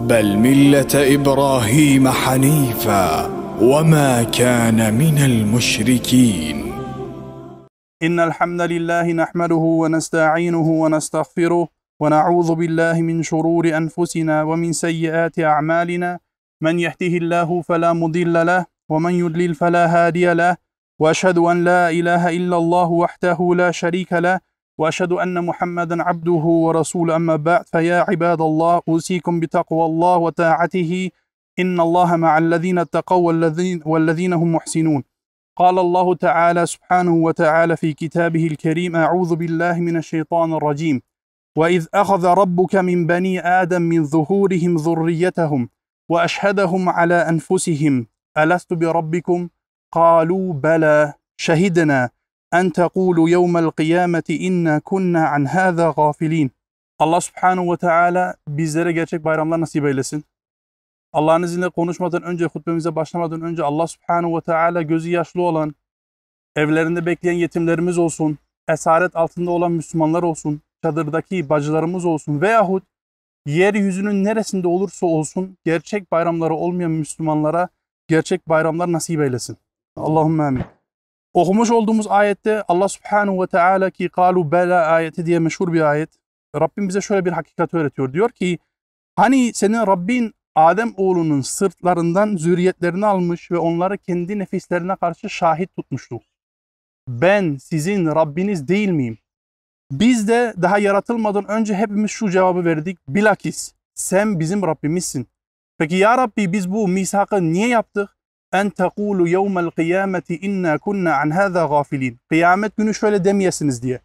بل ملة إبراهيم حنيفا وما كان من المشركين. إن الحمد لله نحمده ونستعينه ونستغفره ونعوذ بالله من شرور أنفسنا ومن سيئات أعمالنا. من يهده الله فلا مضل له ومن يضلل فلا هادي له. وأشهد أن لا إله إلا الله وحده لا شريك له وأشهد أن محمدا عبده ورسوله. أما بعد فيا عباد الله أوصيكم بتقوى الله وطاعته. إن الله مع الذين اتقوا والذين, والذين هم محسنون. قال الله تعالى سبحانه وتعالى في كتابه الكريم أعوذ بالله من الشيطان الرجيم. وإذ أخذ ربك من بني آدم من ظهورهم ذريتهم وأشهدهم على أنفسهم ألست بربكم؟ قالوا بلى. شهدنا. en tekulu yevmel kıyameti inna kunna an hâzâ gafilin. Allah subhanahu ve teala bizlere gerçek bayramlar nasip eylesin. Allah'ın izniyle konuşmadan önce, hutbemize başlamadan önce Allah subhanahu ve teala gözü yaşlı olan, evlerinde bekleyen yetimlerimiz olsun, esaret altında olan Müslümanlar olsun, çadırdaki bacılarımız olsun veyahut yeryüzünün neresinde olursa olsun gerçek bayramları olmayan Müslümanlara gerçek bayramlar nasip eylesin. Allahümme amin. Okumuş olduğumuz ayette Allah subhanahu ve teala ki kalu bela ayeti diye meşhur bir ayet. Rabbim bize şöyle bir hakikat öğretiyor. Diyor ki hani senin Rabbin Adem oğlunun sırtlarından zürriyetlerini almış ve onları kendi nefislerine karşı şahit tutmuştu. Ben sizin Rabbiniz değil miyim? Biz de daha yaratılmadan önce hepimiz şu cevabı verdik. Bilakis sen bizim Rabbimizsin. Peki ya Rabbi biz bu misakı niye yaptık? En tekulu yevmel kıyameti inna kunna an hâzâ gafilin. Kıyamet günü şöyle demeyesiniz diye.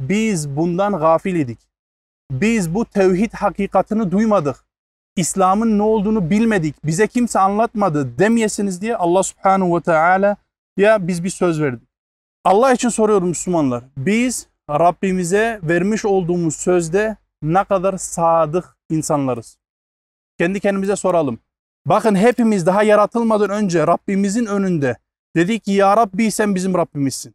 Biz bundan gafil idik. Biz bu tevhid hakikatını duymadık. İslam'ın ne olduğunu bilmedik. Bize kimse anlatmadı demeyesiniz diye Allah subhanahu ve teala ya biz bir söz verdik. Allah için soruyorum Müslümanlar. Biz Rabbimize vermiş olduğumuz sözde ne kadar sadık insanlarız. Kendi kendimize soralım. Bakın hepimiz daha yaratılmadan önce Rabbimizin önünde dedik ki ya Rabbi sen bizim Rabbimizsin.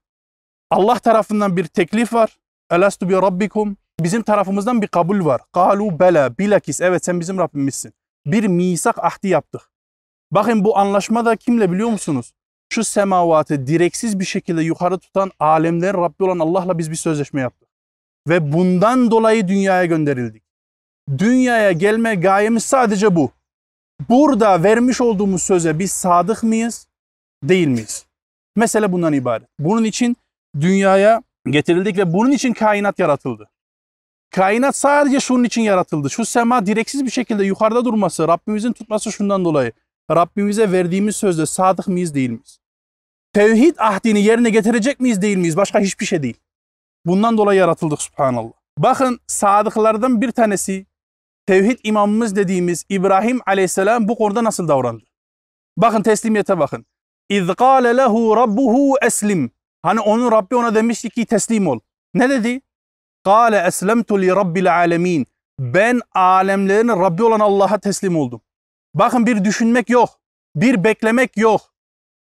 Allah tarafından bir teklif var. Elastu bi rabbikum. Bizim tarafımızdan bir kabul var. Kalu bela bilakis evet sen bizim Rabbimizsin. Bir misak ahdi yaptık. Bakın bu anlaşma da kimle biliyor musunuz? Şu semavatı direksiz bir şekilde yukarı tutan alemlerin Rabbi olan Allah'la biz bir sözleşme yaptık. Ve bundan dolayı dünyaya gönderildik. Dünyaya gelme gayemiz sadece bu. Burada vermiş olduğumuz söze biz sadık mıyız? Değil miyiz? Mesele bundan ibaret. Bunun için dünyaya getirildik ve bunun için kainat yaratıldı. Kainat sadece şunun için yaratıldı. Şu sema direksiz bir şekilde yukarıda durması, Rabbimizin tutması şundan dolayı. Rabbimize verdiğimiz sözde sadık mıyız değil miyiz? Tevhid ahdini yerine getirecek miyiz değil miyiz? Başka hiçbir şey değil. Bundan dolayı yaratıldık subhanallah. Bakın sadıklardan bir tanesi tevhid imamımız dediğimiz İbrahim aleyhisselam bu konuda nasıl davrandı? Bakın teslimiyete bakın. İz قَالَ لَهُ رَبُّهُ eslim. Hani onun Rabbi ona demişti ki teslim ol. Ne dedi? قَالَ أَسْلَمْتُ لِرَبِّ الْعَالَمِينَ Ben alemlerin Rabbi olan Allah'a teslim oldum. Bakın bir düşünmek yok. Bir beklemek yok.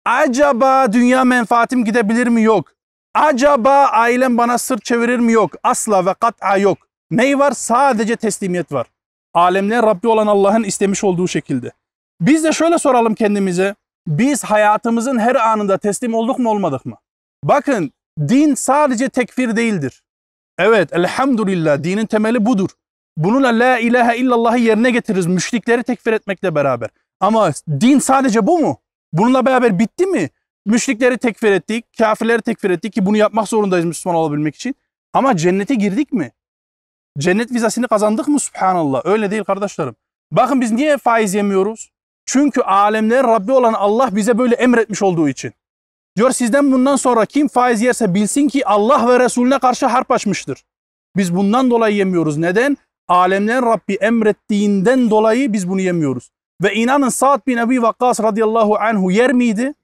Acaba dünya menfaatim gidebilir mi? Yok. Acaba ailem bana sırt çevirir mi? Yok. Asla ve kat'a yok. Ney var? Sadece teslimiyet var. Alemlerin Rabbi olan Allah'ın istemiş olduğu şekilde. Biz de şöyle soralım kendimize. Biz hayatımızın her anında teslim olduk mu olmadık mı? Bakın din sadece tekfir değildir. Evet elhamdülillah dinin temeli budur. Bununla la ilahe illallah'ı yerine getiririz müşrikleri tekfir etmekle beraber. Ama din sadece bu mu? Bununla beraber bitti mi? Müşrikleri tekfir ettik, kafirleri tekfir ettik ki bunu yapmak zorundayız Müslüman olabilmek için. Ama cennete girdik mi? Cennet vizasını kazandık mı subhanallah? Öyle değil kardeşlerim. Bakın biz niye faiz yemiyoruz? Çünkü alemlerin Rabbi olan Allah bize böyle emretmiş olduğu için. Diyor sizden bundan sonra kim faiz yerse bilsin ki Allah ve Resulüne karşı harp açmıştır. Biz bundan dolayı yemiyoruz. Neden? Alemlerin Rabbi emrettiğinden dolayı biz bunu yemiyoruz. Ve inanın Sa'd bin Ebi Vakkas radıyallahu anhu yer miydi?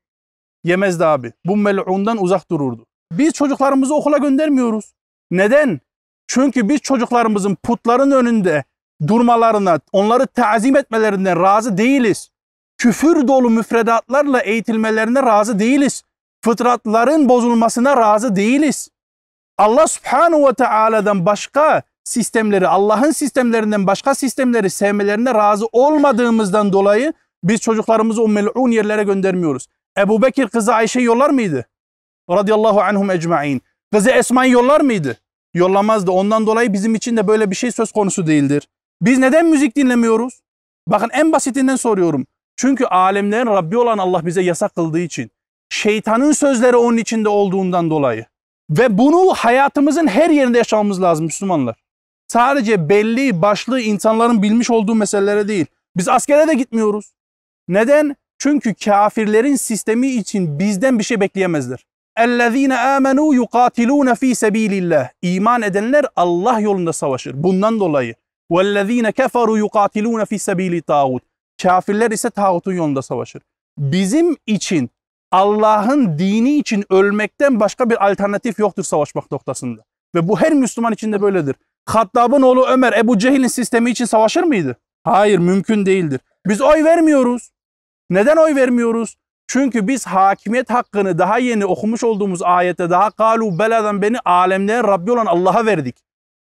Yemezdi abi. Bu mel'undan uzak dururdu. Biz çocuklarımızı okula göndermiyoruz. Neden? Çünkü biz çocuklarımızın putların önünde durmalarına, onları tazim etmelerinden razı değiliz. Küfür dolu müfredatlarla eğitilmelerine razı değiliz. Fıtratların bozulmasına razı değiliz. Allah subhanahu ve teala'dan başka sistemleri, Allah'ın sistemlerinden başka sistemleri sevmelerine razı olmadığımızdan dolayı biz çocuklarımızı o mel'un yerlere göndermiyoruz. Ebu Bekir kızı Ayşe yollar mıydı? Radıyallahu anhum ecma'in. Kızı Esma'yı yollar mıydı? Yollamazdı. Ondan dolayı bizim için de böyle bir şey söz konusu değildir. Biz neden müzik dinlemiyoruz? Bakın en basitinden soruyorum. Çünkü alemlerin Rabbi olan Allah bize yasak kıldığı için. Şeytanın sözleri onun içinde olduğundan dolayı. Ve bunu hayatımızın her yerinde yaşamamız lazım Müslümanlar. Sadece belli başlı insanların bilmiş olduğu meselelere değil. Biz askere de gitmiyoruz. Neden? Çünkü kafirlerin sistemi için bizden bir şey bekleyemezler. اَلَّذ۪ينَ آمَنُوا يُقَاتِلُونَ ف۪ي سَب۪يلِ اللّٰهِ İman edenler Allah yolunda savaşır. Bundan dolayı. وَالَّذ۪ينَ كَفَرُوا يُقَاتِلُونَ ف۪ي سَب۪يلِ طَاغُوتِ Kafirler ise tağutun yolunda savaşır. Bizim için Allah'ın dini için ölmekten başka bir alternatif yoktur savaşmak noktasında. Ve bu her Müslüman için de böyledir. Hattab'ın oğlu Ömer Ebu Cehil'in sistemi için savaşır mıydı? Hayır mümkün değildir. Biz oy vermiyoruz. Neden oy vermiyoruz? Çünkü biz hakimiyet hakkını daha yeni okumuş olduğumuz ayette daha kalu beladan beni alemlerin Rabbi olan Allah'a verdik.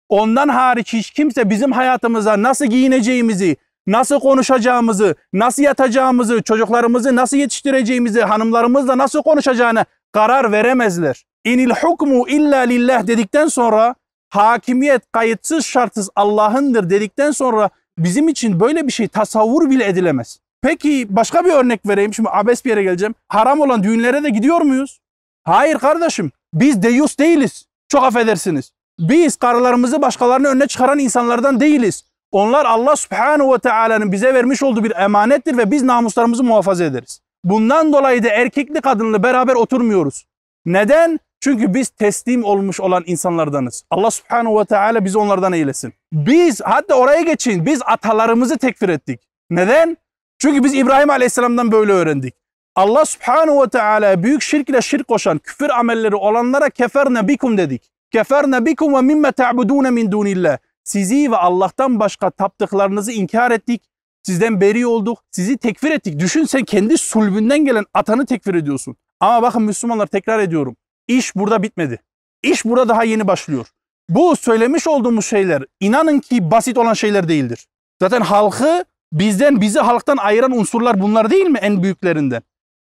Ondan hariç hiç kimse bizim hayatımıza nasıl giyineceğimizi, nasıl konuşacağımızı, nasıl yatacağımızı, çocuklarımızı nasıl yetiştireceğimizi, hanımlarımızla nasıl konuşacağını karar veremezler. İnil hukmu illa lillah dedikten sonra hakimiyet kayıtsız şartsız Allah'ındır dedikten sonra bizim için böyle bir şey tasavvur bile edilemez. Peki başka bir örnek vereyim. Şimdi abes bir yere geleceğim. Haram olan düğünlere de gidiyor muyuz? Hayır kardeşim. Biz deyus değiliz. Çok affedersiniz. Biz karılarımızı başkalarının önüne çıkaran insanlardan değiliz. Onlar Allah subhanahu ve teala'nın bize vermiş olduğu bir emanettir ve biz namuslarımızı muhafaza ederiz. Bundan dolayı da erkekli kadınlı beraber oturmuyoruz. Neden? Çünkü biz teslim olmuş olan insanlardanız. Allah subhanahu ve teala bizi onlardan eylesin. Biz hatta oraya geçin biz atalarımızı tekfir ettik. Neden? Çünkü biz İbrahim Aleyhisselam'dan böyle öğrendik. Allah Subhanahu ve Teala büyük şirk ile şirk koşan küfür amelleri olanlara keferne bikum dedik. Keferne bikum ve mimme ta'budune min dunillah. Sizi ve Allah'tan başka taptıklarınızı inkar ettik. Sizden beri olduk. Sizi tekfir ettik. Düşün sen kendi sulbünden gelen atanı tekfir ediyorsun. Ama bakın Müslümanlar tekrar ediyorum. İş burada bitmedi. İş burada daha yeni başlıyor. Bu söylemiş olduğumuz şeyler inanın ki basit olan şeyler değildir. Zaten halkı Bizden bizi halktan ayıran unsurlar bunlar değil mi en büyüklerinden?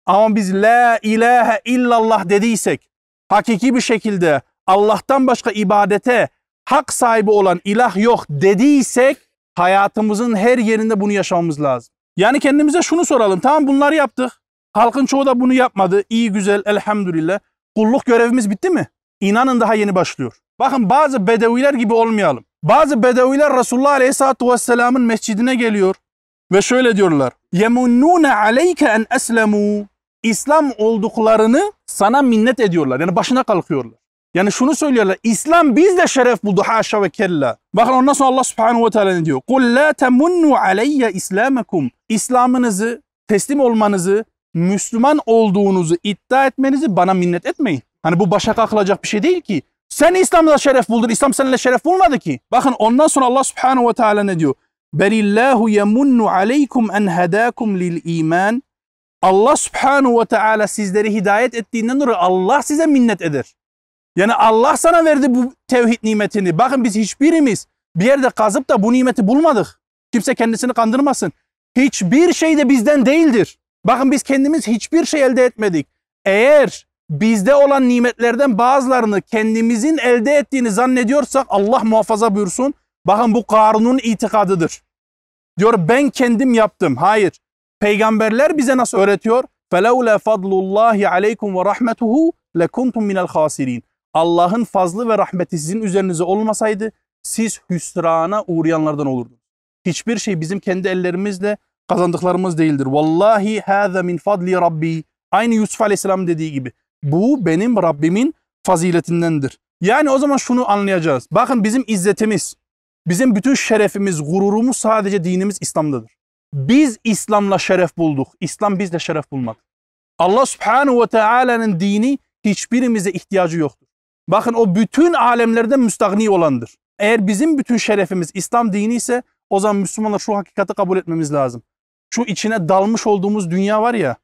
Ama biz la ilahe illallah dediysek hakiki bir şekilde Allah'tan başka ibadete hak sahibi olan ilah yok dediysek hayatımızın her yerinde bunu yaşamamız lazım. Yani kendimize şunu soralım. Tamam bunları yaptık. Halkın çoğu da bunu yapmadı. İyi güzel elhamdülillah. Kulluk görevimiz bitti mi? İnanın daha yeni başlıyor. Bakın bazı bedeviler gibi olmayalım. Bazı bedeviler Resulullah Aleyhisselatü Vesselam'ın mescidine geliyor. Ve şöyle diyorlar. Yemunnune aleyke en eslemu. İslam olduklarını sana minnet ediyorlar. Yani başına kalkıyorlar. Yani şunu söylüyorlar. İslam bizde şeref buldu haşa ve kella. Bakın ondan sonra Allah subhanahu ve teala ne diyor? Kul la temunnu aleyye islamakum. İslamınızı, teslim olmanızı, Müslüman olduğunuzu iddia etmenizi bana minnet etmeyin. Hani bu başa kalkılacak bir şey değil ki. Sen İslam'da şeref buldun. İslam seninle şeref bulmadı ki. Bakın ondan sonra Allah subhanahu ve teala ne diyor? Belillahu yemunnu aleykum en hedakum lil iman. Allah subhanahu ve teala sizleri hidayet ettiğinden dolayı Allah size minnet eder. Yani Allah sana verdi bu tevhid nimetini. Bakın biz hiçbirimiz bir yerde kazıp da bu nimeti bulmadık. Kimse kendisini kandırmasın. Hiçbir şey de bizden değildir. Bakın biz kendimiz hiçbir şey elde etmedik. Eğer bizde olan nimetlerden bazılarını kendimizin elde ettiğini zannediyorsak Allah muhafaza buyursun. Bakın bu Karun'un itikadıdır. Diyor ben kendim yaptım. Hayır. Peygamberler bize nasıl öğretiyor? فَلَوْلَا فَضْلُ اللّٰهِ عَلَيْكُمْ وَرَحْمَتُهُ لَكُنْتُمْ مِنَ الْخَاسِرِينَ Allah'ın fazlı ve rahmeti sizin üzerinize olmasaydı siz hüsrana uğrayanlardan olurdunuz. Hiçbir şey bizim kendi ellerimizle kazandıklarımız değildir. Vallahi hâze min fadli rabbi. Aynı Yusuf Aleyhisselam dediği gibi. Bu benim Rabbimin faziletindendir. Yani o zaman şunu anlayacağız. Bakın bizim izzetimiz, Bizim bütün şerefimiz, gururumuz sadece dinimiz İslam'dadır. Biz İslam'la şeref bulduk. İslam bizle şeref bulmadı. Allah subhanahu ve teala'nın dini hiçbirimize ihtiyacı yoktur. Bakın o bütün alemlerden müstahni olandır. Eğer bizim bütün şerefimiz İslam dini ise o zaman Müslümanlar şu hakikati kabul etmemiz lazım. Şu içine dalmış olduğumuz dünya var ya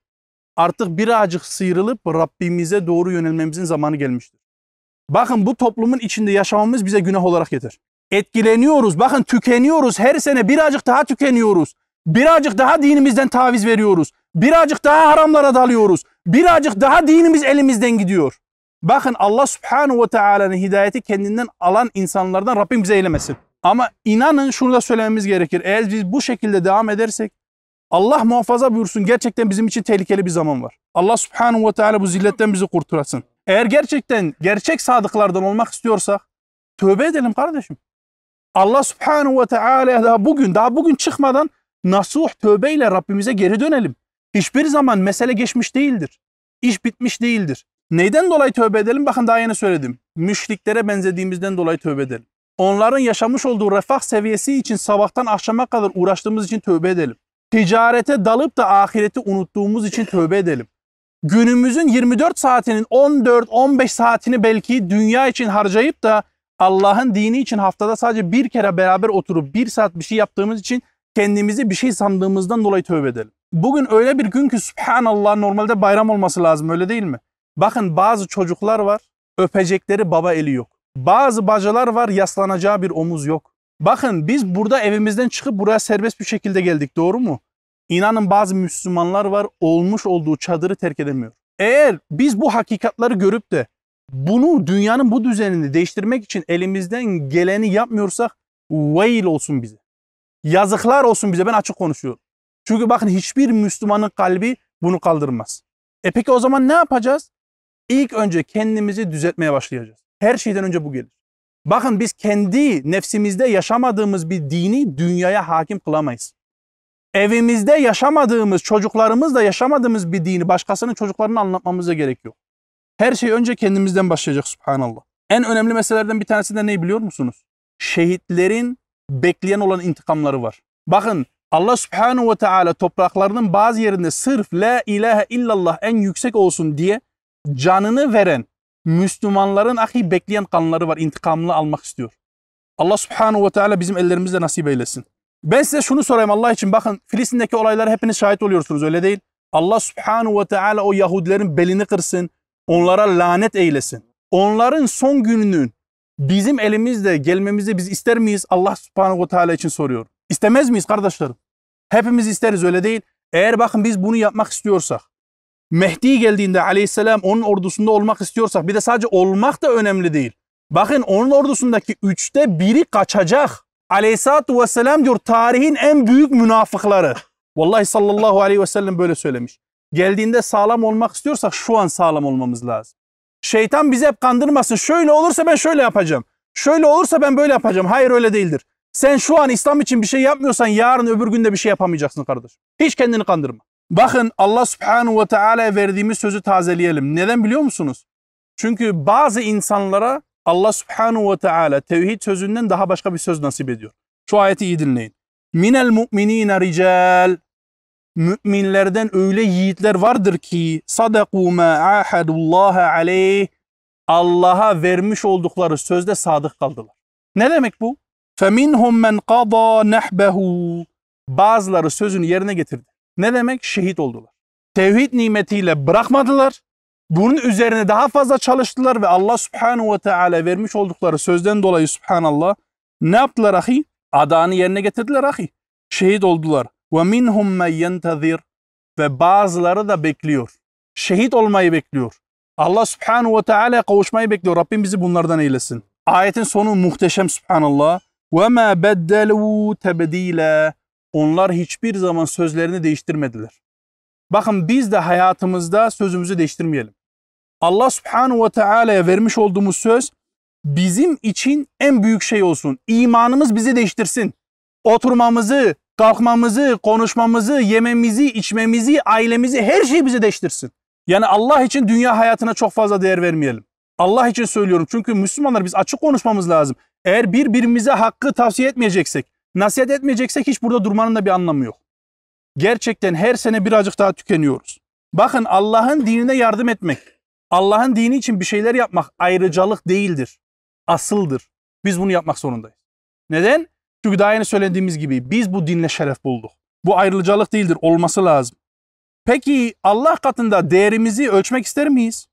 artık birazcık sıyrılıp Rabbimize doğru yönelmemizin zamanı gelmiştir. Bakın bu toplumun içinde yaşamamız bize günah olarak yeter. Etkileniyoruz. Bakın tükeniyoruz. Her sene birazcık daha tükeniyoruz. Birazcık daha dinimizden taviz veriyoruz. Birazcık daha haramlara dalıyoruz. Birazcık daha dinimiz elimizden gidiyor. Bakın Allah subhanahu ve teala'nın hidayeti kendinden alan insanlardan Rabbim bize eylemesin. Ama inanın şunu da söylememiz gerekir. Eğer biz bu şekilde devam edersek Allah muhafaza buyursun gerçekten bizim için tehlikeli bir zaman var. Allah subhanahu ve teala bu zilletten bizi kurtarasın. Eğer gerçekten gerçek sadıklardan olmak istiyorsak tövbe edelim kardeşim. Allah subhanahu ve teala daha bugün daha bugün çıkmadan nasuh tövbeyle Rabbimize geri dönelim. Hiçbir zaman mesele geçmiş değildir. İş bitmiş değildir. Neyden dolayı tövbe edelim? Bakın daha yeni söyledim. Müşriklere benzediğimizden dolayı tövbe edelim. Onların yaşamış olduğu refah seviyesi için sabahtan akşama kadar uğraştığımız için tövbe edelim. Ticarete dalıp da ahireti unuttuğumuz için tövbe edelim. Günümüzün 24 saatinin 14-15 saatini belki dünya için harcayıp da Allah'ın dini için haftada sadece bir kere beraber oturup bir saat bir şey yaptığımız için kendimizi bir şey sandığımızdan dolayı tövbe edelim. Bugün öyle bir gün ki subhanallah normalde bayram olması lazım öyle değil mi? Bakın bazı çocuklar var öpecekleri baba eli yok. Bazı bacılar var yaslanacağı bir omuz yok. Bakın biz burada evimizden çıkıp buraya serbest bir şekilde geldik doğru mu? İnanın bazı Müslümanlar var olmuş olduğu çadırı terk edemiyor. Eğer biz bu hakikatları görüp de bunu dünyanın bu düzenini değiştirmek için elimizden geleni yapmıyorsak veil olsun bize. Yazıklar olsun bize ben açık konuşuyorum. Çünkü bakın hiçbir Müslümanın kalbi bunu kaldırmaz. E peki o zaman ne yapacağız? İlk önce kendimizi düzeltmeye başlayacağız. Her şeyden önce bu gelir. Bakın biz kendi nefsimizde yaşamadığımız bir dini dünyaya hakim kılamayız. Evimizde yaşamadığımız, çocuklarımızla yaşamadığımız bir dini başkasının çocuklarına anlatmamıza gerek yok. Her şey önce kendimizden başlayacak subhanallah. En önemli meselelerden bir tanesi de ne biliyor musunuz? Şehitlerin bekleyen olan intikamları var. Bakın Allah subhanahu ve teala topraklarının bazı yerinde sırf la ilahe illallah en yüksek olsun diye canını veren Müslümanların ahi bekleyen kanları var. intikamını almak istiyor. Allah subhanahu ve teala bizim ellerimizle nasip eylesin. Ben size şunu sorayım Allah için. Bakın Filistin'deki olaylara hepiniz şahit oluyorsunuz öyle değil. Allah subhanahu ve teala o Yahudilerin belini kırsın. Onlara lanet eylesin. Onların son gününün bizim elimizde gelmemizi biz ister miyiz? Allah subhanahu teala için soruyor. İstemez miyiz kardeşlerim? Hepimiz isteriz öyle değil. Eğer bakın biz bunu yapmak istiyorsak, Mehdi geldiğinde aleyhisselam onun ordusunda olmak istiyorsak, bir de sadece olmak da önemli değil. Bakın onun ordusundaki üçte biri kaçacak. Aleyhissalatu vesselam diyor tarihin en büyük münafıkları. Vallahi sallallahu aleyhi ve sellem böyle söylemiş. Geldiğinde sağlam olmak istiyorsak şu an sağlam olmamız lazım. Şeytan bizi hep kandırmasın. Şöyle olursa ben şöyle yapacağım. Şöyle olursa ben böyle yapacağım. Hayır öyle değildir. Sen şu an İslam için bir şey yapmıyorsan yarın öbür günde bir şey yapamayacaksın kardeş. Hiç kendini kandırma. Bakın Allah subhanahu ve teala'ya verdiğimiz sözü tazeleyelim. Neden biliyor musunuz? Çünkü bazı insanlara Allah subhanahu ve teala tevhid sözünden daha başka bir söz nasip ediyor. Şu ayeti iyi dinleyin. Minel mu'minine rical müminlerden öyle yiğitler vardır ki sadaku ma ahadullah aleyh Allah'a vermiş oldukları sözde sadık kaldılar. Ne demek bu? Feminhum men qada nahbehu. Bazıları sözünü yerine getirdi. Ne demek? Şehit oldular. Tevhid nimetiyle bırakmadılar. Bunun üzerine daha fazla çalıştılar ve Allah subhanahu ve teala vermiş oldukları sözden dolayı subhanallah ne yaptılar ahi? Adağını yerine getirdiler ahi. Şehit oldular. Ve minhum men ve bazıları da bekliyor. Şehit olmayı bekliyor. Allah subhanahu ve teala kavuşmayı bekliyor. Rabbim bizi bunlardan eylesin. Ayetin sonu muhteşem subhanallah. Ve ma beddelu tebdila. Onlar hiçbir zaman sözlerini değiştirmediler. Bakın biz de hayatımızda sözümüzü değiştirmeyelim. Allah subhanahu ve teala'ya vermiş olduğumuz söz bizim için en büyük şey olsun. İmanımız bizi değiştirsin. Oturmamızı, kalkmamızı, konuşmamızı, yememizi, içmemizi, ailemizi her şeyi bize değiştirsin. Yani Allah için dünya hayatına çok fazla değer vermeyelim. Allah için söylüyorum çünkü Müslümanlar biz açık konuşmamız lazım. Eğer birbirimize hakkı tavsiye etmeyeceksek, nasihat etmeyeceksek hiç burada durmanın da bir anlamı yok. Gerçekten her sene birazcık daha tükeniyoruz. Bakın Allah'ın dinine yardım etmek, Allah'ın dini için bir şeyler yapmak ayrıcalık değildir. Asıldır. Biz bunu yapmak zorundayız. Neden? Çünkü daha yeni söylediğimiz gibi biz bu dinle şeref bulduk. Bu ayrıcalık değildir, olması lazım. Peki Allah katında değerimizi ölçmek ister miyiz?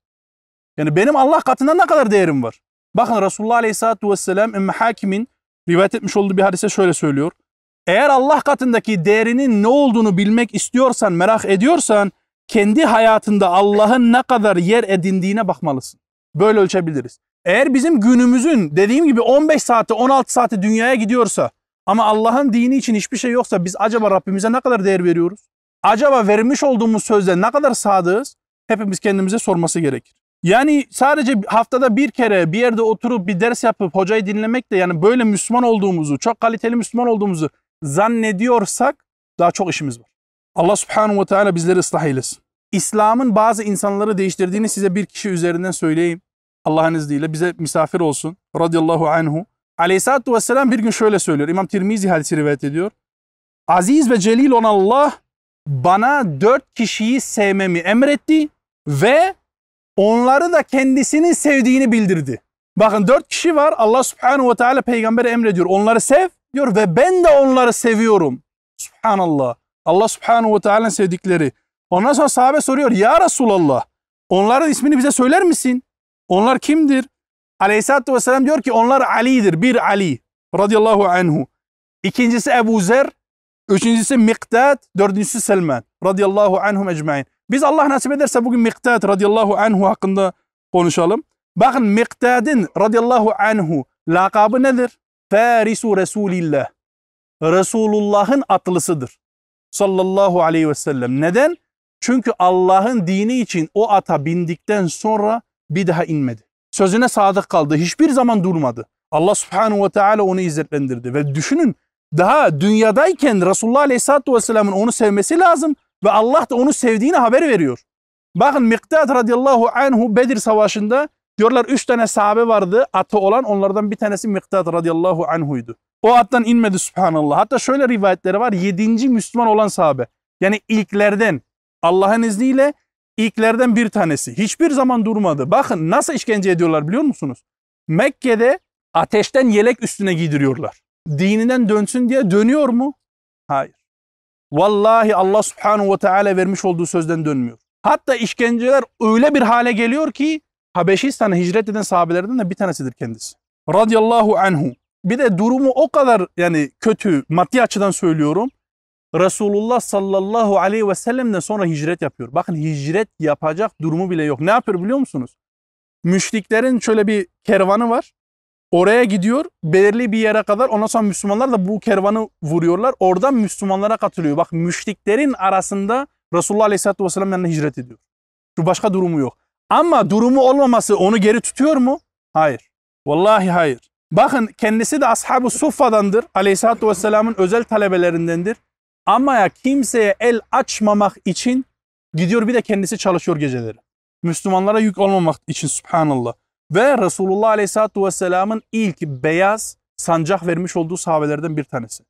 Yani benim Allah katında ne kadar değerim var? Bakın Resulullah Aleyhisselatü Vesselam Ümmü Hakim'in rivayet etmiş olduğu bir hadise şöyle söylüyor. Eğer Allah katındaki değerinin ne olduğunu bilmek istiyorsan, merak ediyorsan kendi hayatında Allah'ın ne kadar yer edindiğine bakmalısın. Böyle ölçebiliriz. Eğer bizim günümüzün dediğim gibi 15 saati 16 saati dünyaya gidiyorsa ama Allah'ın dini için hiçbir şey yoksa biz acaba Rabbimize ne kadar değer veriyoruz? Acaba vermiş olduğumuz sözde ne kadar sadığız? Hepimiz kendimize sorması gerekir. Yani sadece haftada bir kere bir yerde oturup bir ders yapıp hocayı dinlemek de yani böyle Müslüman olduğumuzu, çok kaliteli Müslüman olduğumuzu zannediyorsak daha çok işimiz var. Allah subhanahu ve teala bizleri ıslah eylesin. İslam'ın bazı insanları değiştirdiğini size bir kişi üzerinden söyleyeyim. Allah'ın izniyle bize misafir olsun. Radiyallahu anhu. Aleyhisselatü vesselam bir gün şöyle söylüyor. İmam Tirmizi hadisi rivayet ediyor. Aziz ve celil olan Allah bana dört kişiyi sevmemi emretti ve onları da kendisinin sevdiğini bildirdi. Bakın dört kişi var. Allah subhanahu ve teala peygambere emrediyor. Onları sev diyor ve ben de onları seviyorum. Subhanallah. Allah subhanahu ve teala'nın sevdikleri. Ondan sonra sahabe soruyor. Ya Resulallah onların ismini bize söyler misin? Onlar kimdir? Aleyhisselatü vesselam diyor ki onlar Ali'dir. Bir Ali radıyallahu anhu. İkincisi Ebu Zer. Üçüncüsü Miktad. Dördüncüsü Selman radıyallahu anhum ecmain. Biz Allah nasip ederse bugün Miktad radıyallahu anhu hakkında konuşalım. Bakın Miktad'ın radıyallahu anhu lakabı nedir? Farisu Resulillah. Resulullah'ın atlısıdır. Sallallahu aleyhi ve sellem. Neden? Çünkü Allah'ın dini için o ata bindikten sonra bir daha inmedi. Sözüne sadık kaldı. Hiçbir zaman durmadı. Allah subhanahu ve teala onu izzetlendirdi. Ve düşünün daha dünyadayken Resulullah aleyhissalatu vesselamın onu sevmesi lazım. Ve Allah da onu sevdiğini haber veriyor. Bakın Miktad radıyallahu anhu Bedir savaşında diyorlar üç tane sahabe vardı. Atı olan onlardan bir tanesi Miktad radıyallahu anhuydu. O attan inmedi subhanallah. Hatta şöyle rivayetleri var. Yedinci Müslüman olan sahabe. Yani ilklerden Allah'ın izniyle ilklerden bir tanesi. Hiçbir zaman durmadı. Bakın nasıl işkence ediyorlar biliyor musunuz? Mekke'de ateşten yelek üstüne giydiriyorlar. Dininden dönsün diye dönüyor mu? Hayır. Vallahi Allah subhanahu ve teala vermiş olduğu sözden dönmüyor. Hatta işkenceler öyle bir hale geliyor ki Habeşistan'a hicret eden sahabelerden de bir tanesidir kendisi. Radiyallahu anhu. Bir de durumu o kadar yani kötü maddi açıdan söylüyorum. Resulullah sallallahu aleyhi ve sellem'den sonra hicret yapıyor. Bakın hicret yapacak durumu bile yok. Ne yapıyor biliyor musunuz? Müşriklerin şöyle bir kervanı var. Oraya gidiyor belirli bir yere kadar ondan sonra Müslümanlar da bu kervanı vuruyorlar. Oradan Müslümanlara katılıyor. Bak müşriklerin arasında Resulullah Aleyhisselatü Vesselam yanına hicret ediyor. Şu başka durumu yok. Ama durumu olmaması onu geri tutuyor mu? Hayır. Vallahi hayır. Bakın kendisi de Ashab-ı Suffa'dandır. Aleyhisselatü Vesselam'ın özel talebelerindendir. Ama ya kimseye el açmamak için gidiyor bir de kendisi çalışıyor geceleri. Müslümanlara yük olmamak için subhanallah. Ve Resulullah Aleyhisselatü Vesselam'ın ilk beyaz sancak vermiş olduğu sahabelerden bir tanesi.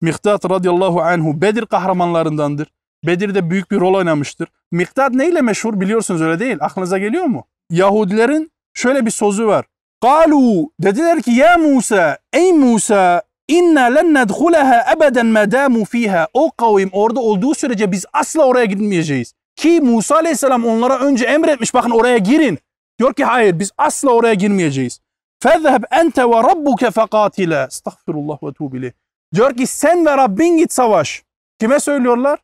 Miktat radıyallahu anhu Bedir kahramanlarındandır. Bedir'de büyük bir rol oynamıştır. Miktat neyle meşhur biliyorsunuz öyle değil. Aklınıza geliyor mu? Yahudilerin şöyle bir sözü var. Kalu dediler ki ya Musa ey Musa inna len nedhuleha ebeden medamu fiha. O kavim orada olduğu sürece biz asla oraya gitmeyeceğiz. Ki Musa aleyhisselam onlara önce emretmiş bakın oraya girin. Diyor ki hayır biz asla oraya girmeyeceğiz. Fezheb ente ve rabbuke fekatile. Estağfirullah ve tuğbili. Diyor ki sen ve Rabbin git savaş. Kime söylüyorlar?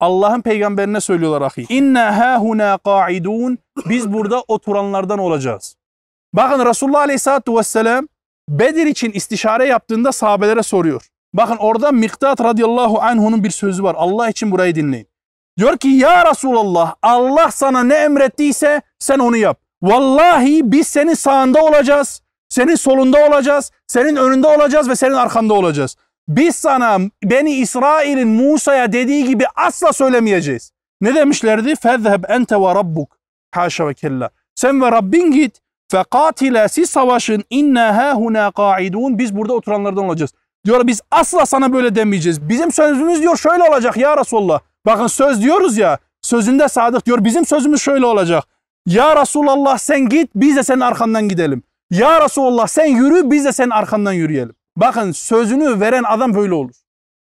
Allah'ın peygamberine söylüyorlar ahi. İnna hahuna qa'idun. Biz burada oturanlardan olacağız. Bakın Resulullah Aleyhisselatü Vesselam Bedir için istişare yaptığında sahabelere soruyor. Bakın orada Miktat radıyallahu anhu'nun bir sözü var. Allah için burayı dinleyin. Diyor ki ya Resulallah Allah sana ne emrettiyse sen onu yap. Vallahi biz senin sağında olacağız. Senin solunda olacağız. Senin önünde olacağız ve senin arkanda olacağız. Biz sana Beni İsrail'in Musa'ya dediği gibi asla söylemeyeceğiz. Ne demişlerdi? Fezheb ente ve rabbuk. Haşa ve kella. Sen ve Rabbin git. Fekatile siz savaşın. İnna hahuna qaidun. Biz burada oturanlardan olacağız. Diyor biz asla sana böyle demeyeceğiz. Bizim sözümüz diyor şöyle olacak ya Resulullah. Bakın söz diyoruz ya. Sözünde sadık diyor. Bizim sözümüz şöyle olacak. Ya Resulallah sen git biz de senin arkandan gidelim. Ya Resulallah sen yürü biz de senin arkandan yürüyelim. Bakın sözünü veren adam böyle olur.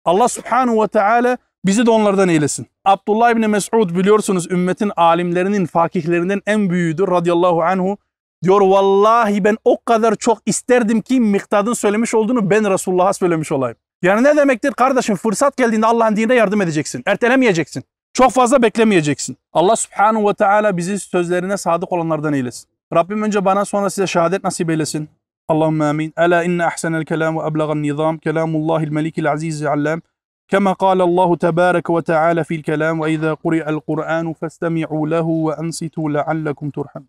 Allah subhanahu ve teala bizi de onlardan eylesin. Abdullah ibn Mes'ud biliyorsunuz ümmetin alimlerinin, fakihlerinden en büyüğüdür radıyallahu anhu. Diyor vallahi ben o kadar çok isterdim ki Miktad'ın söylemiş olduğunu ben Resulullah'a söylemiş olayım. Yani ne demektir kardeşim fırsat geldiğinde Allah'ın dinine yardım edeceksin. Ertelemeyeceksin. Çok fazla beklemeyeceksin. Allah subhanahu ve teala bizi sözlerine sadık olanlardan eylesin. Rabbim önce bana sonra size şehadet nasip eylesin. Allahümme amin. Ela inne ahsenel kelam ve eblegan nizam. Kelamullahil melikil azizil allam. كما قال الله تبارك وتعالى في الكلام وإذا قرئ القرآن فاستمعوا له وأنصتوا لعلكم ترحمون